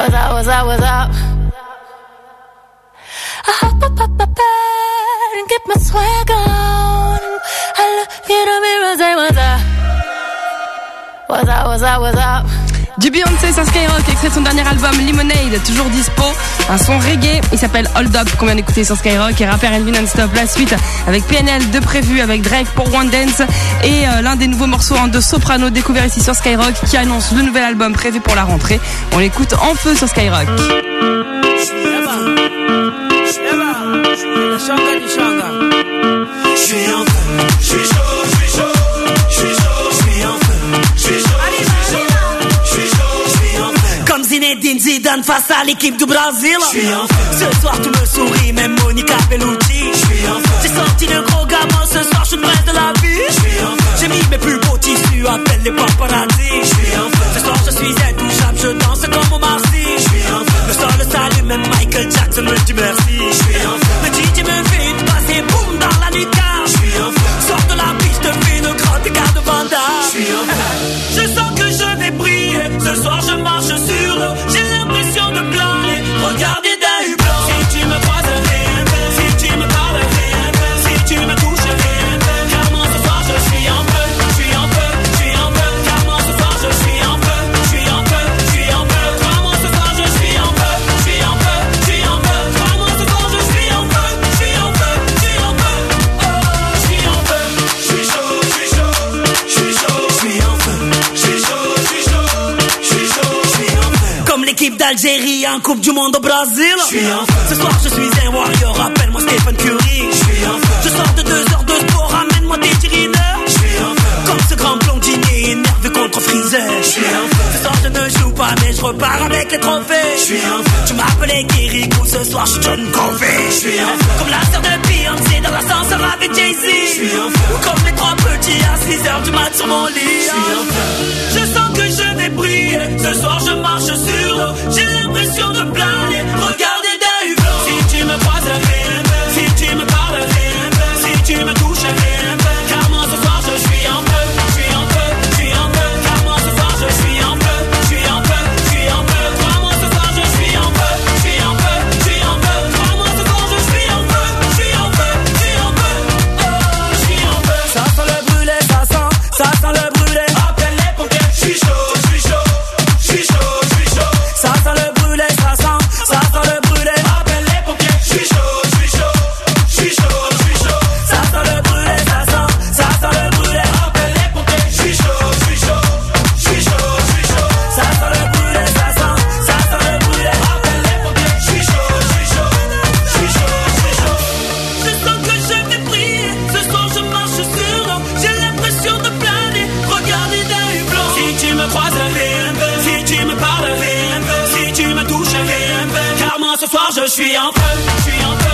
Was up, Was up, Was up? I hop up up up, bed and get my swag on. I look in the mirror and say, what's up? What's up, what's? du Beyoncé sur Skyrock, extrait de son dernier album Lemonade, toujours dispo. Un son reggae, il s'appelle Hold Up, qu'on vient d'écouter sur Skyrock. Et rappeur Elvin Non-Stop, la suite avec PNL de prévu, avec Drake pour One Dance. Et l'un des nouveaux morceaux hein, de Soprano découvert ici sur Skyrock qui annonce le nouvel album prévu pour la rentrée. On l'écoute en feu sur Skyrock. Face à l'équipe du Brésil. Ce soir, tout me sourit, même Monica Bellucci. J'ai sorti le gros gamin, ce soir, je suis de la vie. J'ai mis mes plus beaux tissus, appelle les paparazzi. d'Algérie en Coupe du Monde au Brésil. Ce soir, je suis un warrior, appelle-moi Stephen Curry. Je sors de deux heures de sport, ramène-moi des cheerleaders. Comme ce grand blondinier énervé contre Freezer. Ce soir, je ne joue pas, mais je repars avec les trophées. Tu m'appelais Kirikou, ce soir, je suis John Covey. Comme la sœur de Beyoncé dans l'ascenseur avec Jay-Z. Ou comme les trois petits à 6 heures du mat sur mon lit. tu me touches. Car moi ce soir je suis en feu, je suis en feu.